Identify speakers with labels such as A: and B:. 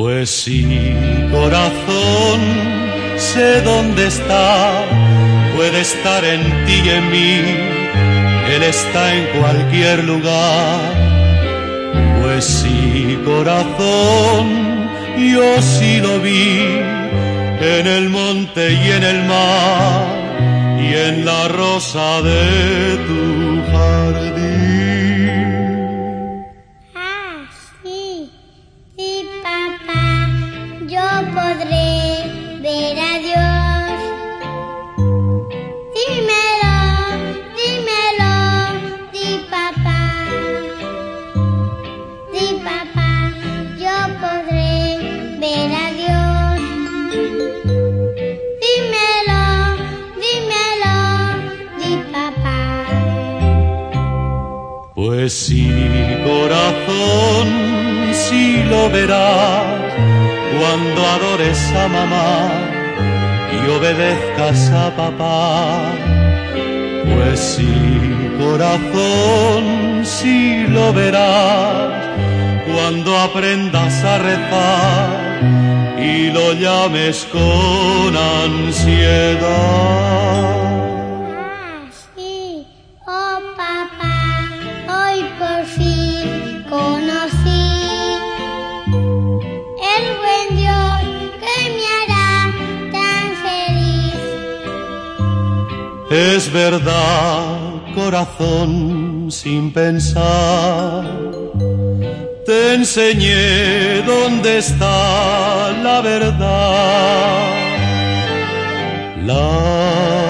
A: Pues sí, corazón, sé dónde está, puede estar en ti y en mí, Él está en cualquier lugar. Pues sí, corazón, yo sí lo vi, en el monte y en el mar, y en la rosa de tu jardín. Pues sí, corazón, sí lo verás cuando adores a mamá y obedezcas a papá. Pues sí, corazón, sí lo verás cuando aprendas a rezar y lo llames con ansiedad. Es verdad, corazón, sin pensar. Te enseñé dónde está la verdad. La